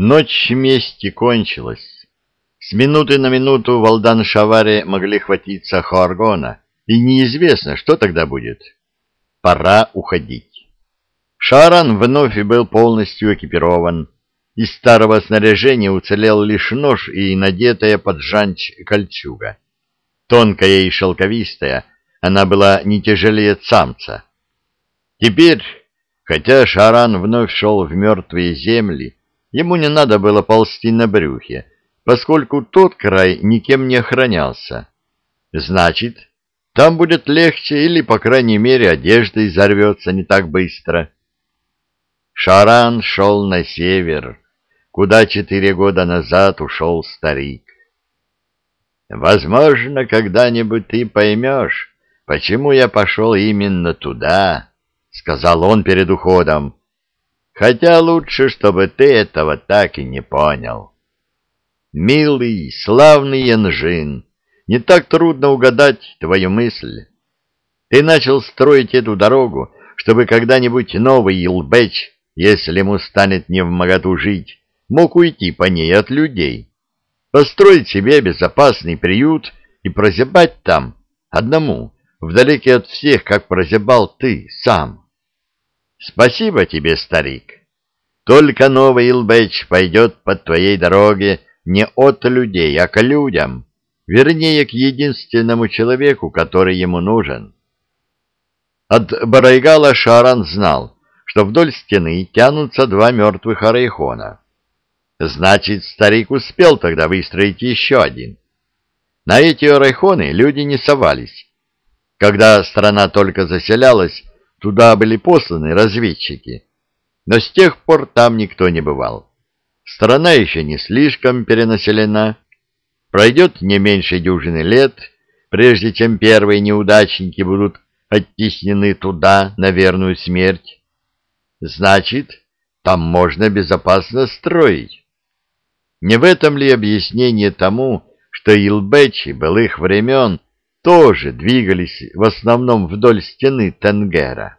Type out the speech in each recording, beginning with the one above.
Ночь мести кончилась. С минуты на минуту Валдан Шаваре могли хватиться Хоаргона, и неизвестно, что тогда будет. Пора уходить. Шаран вновь был полностью экипирован. Из старого снаряжения уцелел лишь нож и надетая под жанч кольчуга. Тонкая и шелковистая, она была не тяжелее самца. Теперь, хотя Шаран вновь шел в мертвые земли, Ему не надо было ползти на брюхе, поскольку тот край никем не охранялся. Значит, там будет легче или, по крайней мере, одежда изорвется не так быстро. Шаран шел на север, куда четыре года назад ушел старик. Возможно, когда-нибудь ты поймешь, почему я пошел именно туда, — сказал он перед уходом. Хотя лучше, чтобы ты этого так и не понял. Милый, славный Янжин, не так трудно угадать твою мысль. Ты начал строить эту дорогу, чтобы когда-нибудь новый Илбэч, если ему станет не в моготу жить, мог уйти по ней от людей, построить себе безопасный приют и прозябать там, одному, вдалеке от всех, как прозябал ты сам. Спасибо тебе, старик. Только новый Илбэч пойдет по твоей дороге не от людей, а к людям, вернее, к единственному человеку, который ему нужен. От Барайгала Шаран знал, что вдоль стены тянутся два мертвых арайхона. Значит, старик успел тогда выстроить еще один. На эти арайхоны люди не совались. Когда страна только заселялась, Туда были посланы разведчики, но с тех пор там никто не бывал. Страна еще не слишком перенаселена. Пройдет не меньше дюжины лет, прежде чем первые неудачники будут оттеснены туда на верную смерть. Значит, там можно безопасно строить. Не в этом ли объяснение тому, что Илбечи былых времен тоже двигались в основном вдоль стены Тенгера.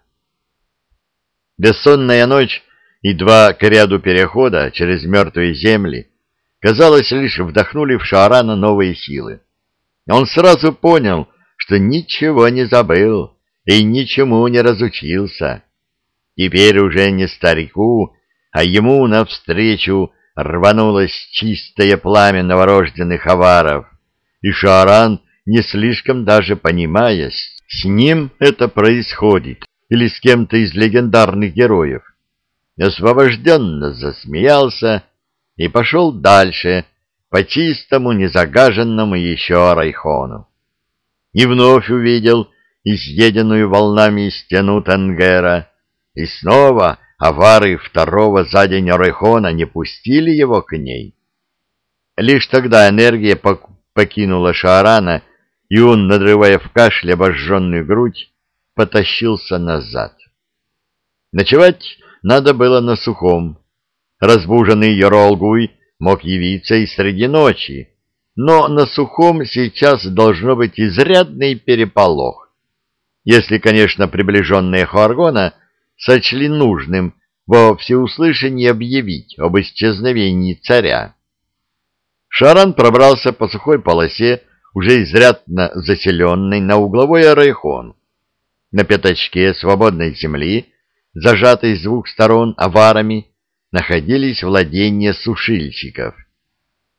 Бессонная ночь и два к ряду перехода через мертвые земли, казалось, лишь вдохнули в Шаарана новые силы. Он сразу понял, что ничего не забыл и ничему не разучился. Теперь уже не старику, а ему навстречу рванулось чистое пламя новорожденных аваров, и Шааран не слишком даже понимая, с ним это происходит или с кем-то из легендарных героев, освобожденно засмеялся и пошел дальше по чистому, незагаженному еще Райхону. И вновь увидел изъеденную волнами стену Тенгера, и снова авары второго за день Райхона не пустили его к ней. Лишь тогда энергия покинула Шаарана, и он, надрывая в кашле обожженную грудь, потащился назад. Ночевать надо было на сухом. Разбуженный Еролгуй мог явиться и среди ночи, но на сухом сейчас должно быть изрядный переполох. Если, конечно, приближенные Хуаргона сочли нужным во всеуслышание объявить об исчезновении царя. Шаран пробрался по сухой полосе уже изрядно заселенный на угловой райхон. На пятачке свободной земли, зажатой с двух сторон аварами, находились владения сушильщиков.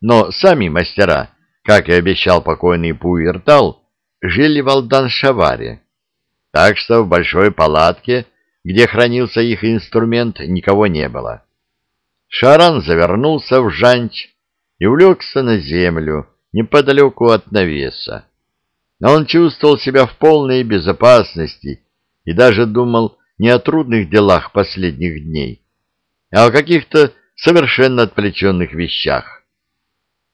Но сами мастера, как и обещал покойный Пуиртал, жили в Алдан-Шаваре. Так что в большой палатке, где хранился их инструмент, никого не было. Шаран завернулся в жанч и улегся на землю, неподалеку от навеса. Но он чувствовал себя в полной безопасности и даже думал не о трудных делах последних дней, а о каких-то совершенно отвлеченных вещах.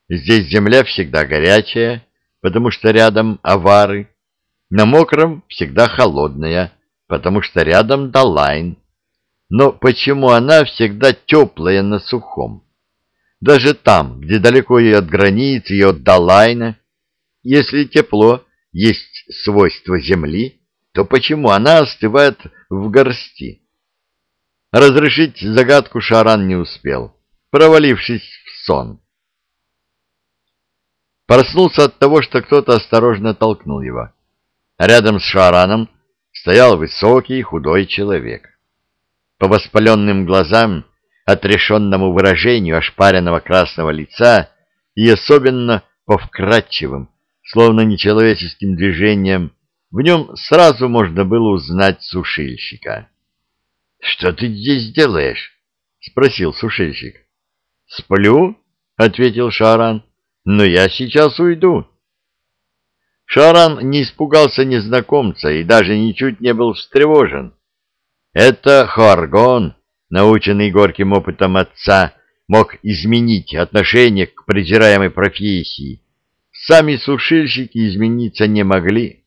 Здесь земля всегда горячая, потому что рядом авары, на мокром всегда холодная, потому что рядом Далайн. Но почему она всегда теплая на сухом? Даже там, где далеко и от границы, и от Далайна. Если тепло есть свойство Земли, то почему она остывает в горсти? Разрешить загадку Шаран не успел, провалившись в сон. Проснулся от того, что кто-то осторожно толкнул его. Рядом с Шараном стоял высокий худой человек. По воспаленным глазам, отрешенному выражению ошпаренного красного лица и особенно по вкрадчивым, словно нечеловеческим движением, в нем сразу можно было узнать сушильщика. — Что ты здесь делаешь? — спросил сушильщик. — Сплю, — ответил Шаран, — но я сейчас уйду. Шаран не испугался незнакомца и даже ничуть не был встревожен. Это Харгон, наученный горьким опытом отца, мог изменить отношение к презираемой профессии. Сами сушильщики измениться не могли.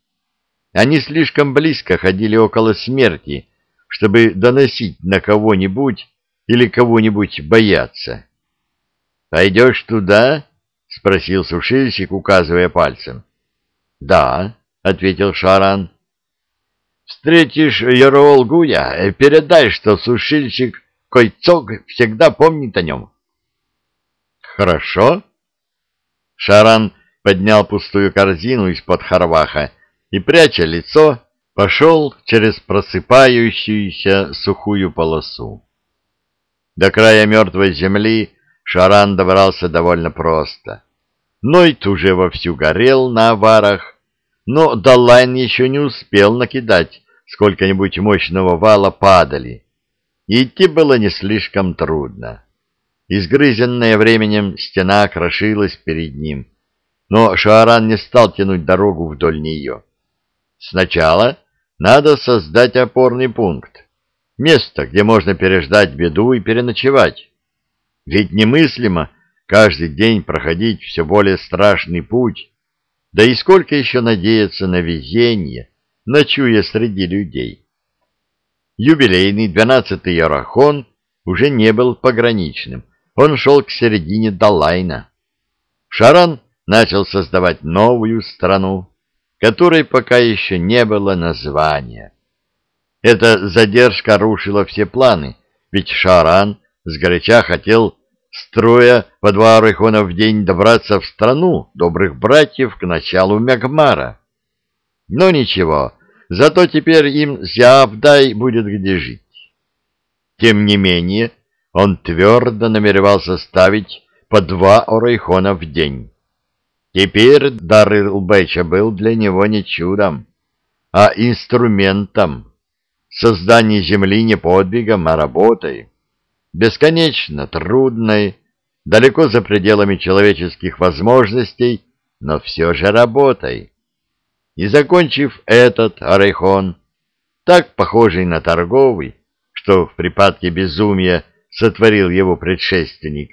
Они слишком близко ходили около смерти, чтобы доносить на кого-нибудь или кого-нибудь бояться. «Пойдешь туда?» — спросил сушильщик, указывая пальцем. «Да», — ответил Шаран. «Встретишь Яроолгуя, передай, что сушильщик Койцог всегда помнит о нем». «Хорошо». Шаран поднял пустую корзину из-под харваха и, пряча лицо, пошел через просыпающуюся сухую полосу. До края мертвой земли Шаран добрался довольно просто. Нойт уже вовсю горел на аварах, но Далайн еще не успел накидать сколько-нибудь мощного вала падали. идти было не слишком трудно. Изгрызенная временем стена крошилась перед ним, но Шааран не стал тянуть дорогу вдоль нее. Сначала надо создать опорный пункт, место, где можно переждать беду и переночевать. Ведь немыслимо каждый день проходить все более страшный путь, да и сколько еще надеяться на везение, ночуя среди людей. Юбилейный двенадцатый Ярахон уже не был пограничным, он шел к середине Далайна. Шаран начал создавать новую страну, которой пока еще не было названия. Эта задержка рушила все планы, ведь Шаран сгоряча хотел строя по два райхона в день добраться в страну добрых братьев к началу Мягмара. Но ничего, зато теперь им Зиавдай будет где жить. Тем не менее, он твердо намеревался ставить по два орайхона в день. Теперь дар Илбэча был для него не чудом, а инструментом. Создание земли не подвигом, а работой бесконечно трудной, далеко за пределами человеческих возможностей, но все же работой. И закончив этот орейхон, так похожий на торговый, что в припадке безумия сотворил его предшественник,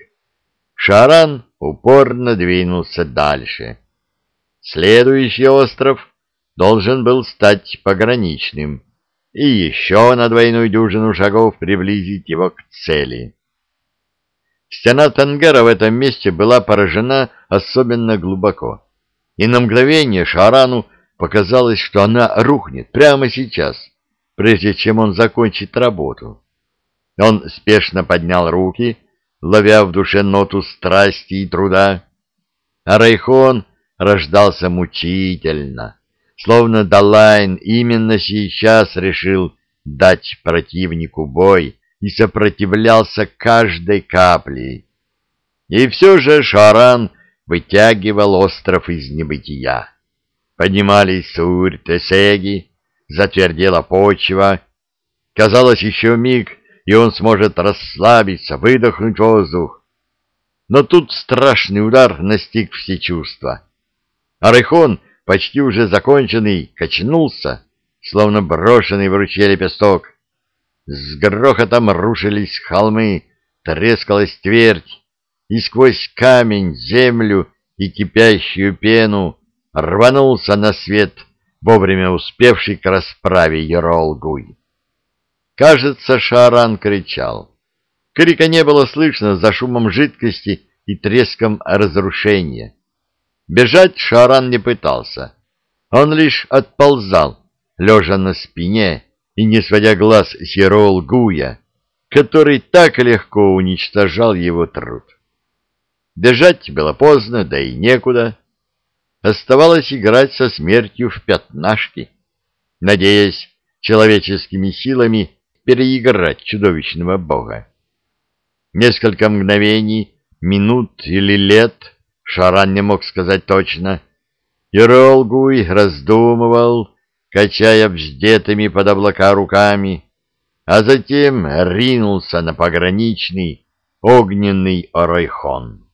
Шаран упорно двинулся дальше. Следующий остров должен был стать пограничным, и еще на двойную дюжину шагов приблизить его к цели. Стена Тангера в этом месте была поражена особенно глубоко, и на мгновение Шарану показалось, что она рухнет прямо сейчас, прежде чем он закончит работу. Он спешно поднял руки, ловя в душе ноту страсти и труда, а Райхон рождался мучительно, словно Далайн именно сейчас решил дать противнику бой и сопротивлялся каждой каплей. И все же Шаран вытягивал остров из небытия. Поднимались Сурь, Тесеги, затвердела почва. Казалось, еще миг, и он сможет расслабиться, выдохнуть воздух. Но тут страшный удар настиг все чувства. Арыхон почти уже законченный, качнулся, словно брошенный в ручье лепесток. С грохотом рушились холмы, трескалась твердь, и сквозь камень, землю и кипящую пену рванулся на свет, вовремя успевший к расправе Еролгуй. Кажется, Шаран кричал. Крика не было слышно за шумом жидкости и треском разрушения. Бежать Шаран не пытался. Он лишь отползал, лежа на спине и не сводя глаз с Ерол Гуя, который так легко уничтожал его труд. Бежать было поздно, да и некуда. Оставалось играть со смертью в пятнашки, надеясь человеческими силами переиграть чудовищного бога. Несколько мгновений, минут или лет, Шаран не мог сказать точно, и Ролгуй раздумывал, качая вздетыми под облака руками, а затем ринулся на пограничный огненный Оройхон.